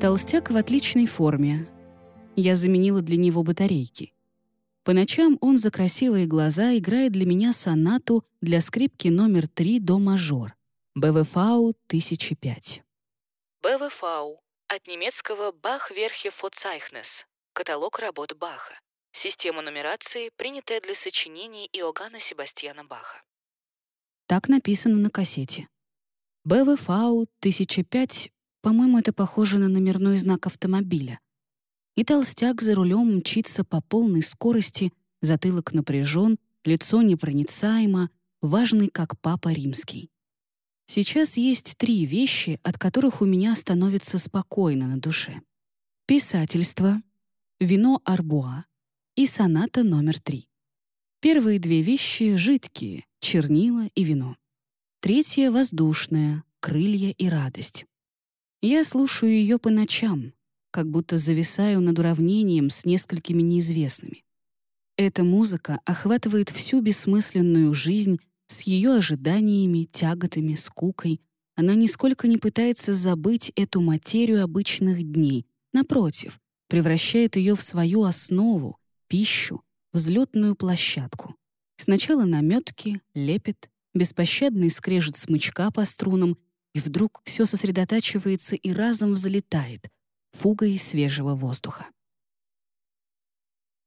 Толстяк в отличной форме. Я заменила для него батарейки. По ночам он за красивые глаза играет для меня сонату для скрипки номер 3 до мажор. БВФАУ 1005. БВФАУ от немецкого «Бах верхе Фоцайхнес» — каталог работ Баха. Система нумерации, принятая для сочинений Иоганна Себастьяна Баха. Так написано на кассете. БВФАУ 1005, по-моему, это похоже на номерной знак автомобиля. И толстяк за рулем мчится по полной скорости, затылок напряжен, лицо непроницаемо, важный как папа римский. Сейчас есть три вещи, от которых у меня становится спокойно на душе. Писательство, вино Арбуа и соната номер три. Первые две вещи — жидкие, чернила и вино. Третья — воздушная, крылья и радость. Я слушаю ее по ночам, как будто зависаю над уравнением с несколькими неизвестными. Эта музыка охватывает всю бессмысленную жизнь с ее ожиданиями, тяготами, скукой. Она нисколько не пытается забыть эту материю обычных дней. Напротив, превращает ее в свою основу, пищу, взлетную площадку. Сначала наметки, лепет, беспощадный скрежет смычка по струнам, и вдруг все сосредотачивается и разом взлетает, фугой свежего воздуха.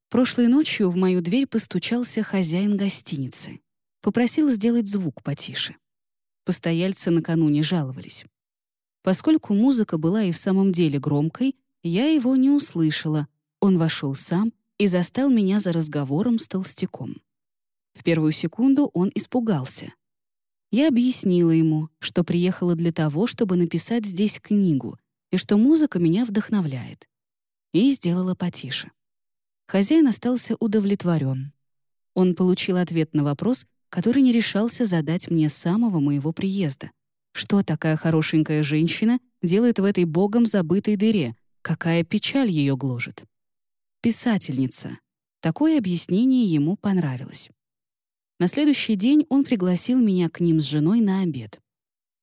Прошлой ночью в мою дверь постучался хозяин гостиницы. Попросил сделать звук потише. Постояльцы накануне жаловались. Поскольку музыка была и в самом деле громкой, я его не услышала. Он вошел сам и застал меня за разговором с толстяком. В первую секунду он испугался. Я объяснила ему, что приехала для того, чтобы написать здесь книгу, и что музыка меня вдохновляет. И сделала потише. Хозяин остался удовлетворен. Он получил ответ на вопрос, который не решался задать мне с самого моего приезда. Что такая хорошенькая женщина делает в этой богом забытой дыре? Какая печаль ее гложет? Писательница. Такое объяснение ему понравилось. На следующий день он пригласил меня к ним с женой на обед.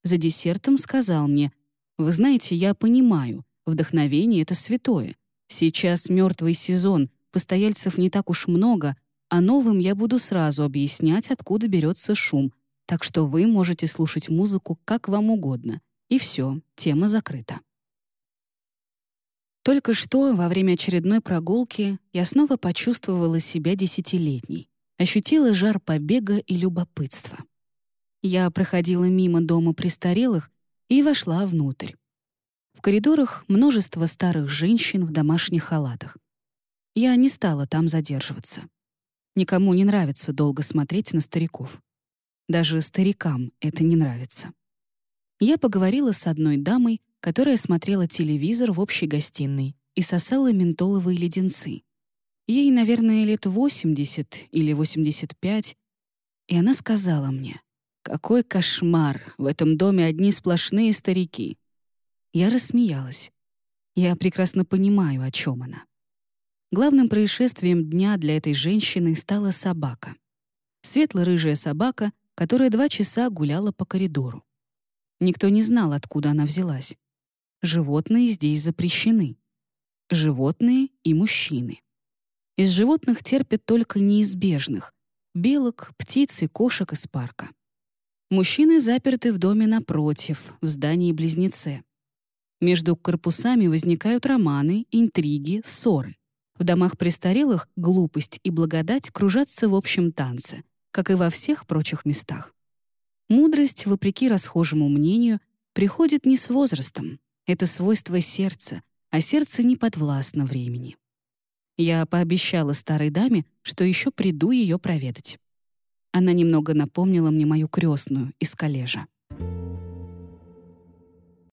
За десертом сказал мне, «Вы знаете, я понимаю, вдохновение — это святое. Сейчас мертвый сезон, постояльцев не так уж много, а новым я буду сразу объяснять, откуда берется шум, так что вы можете слушать музыку как вам угодно. И все, тема закрыта. Только что, во время очередной прогулки, я снова почувствовала себя десятилетней, ощутила жар побега и любопытства. Я проходила мимо дома престарелых и вошла внутрь. В коридорах множество старых женщин в домашних халатах. Я не стала там задерживаться. Никому не нравится долго смотреть на стариков. Даже старикам это не нравится. Я поговорила с одной дамой, которая смотрела телевизор в общей гостиной и сосала ментоловые леденцы. Ей, наверное, лет 80 или 85, и она сказала мне, «Какой кошмар! В этом доме одни сплошные старики». Я рассмеялась. Я прекрасно понимаю, о чем она. Главным происшествием дня для этой женщины стала собака. Светло-рыжая собака, которая два часа гуляла по коридору. Никто не знал, откуда она взялась. Животные здесь запрещены. Животные и мужчины. Из животных терпят только неизбежных — белок, птиц и кошек из парка. Мужчины заперты в доме напротив, в здании-близнеце. Между корпусами возникают романы, интриги, ссоры. В домах престарелых глупость и благодать кружатся в общем танце, как и во всех прочих местах. Мудрость, вопреки расхожему мнению, приходит не с возрастом. Это свойство сердца, а сердце не подвластно времени. Я пообещала старой даме, что еще приду ее проведать. Она немного напомнила мне мою крестную из коллежа.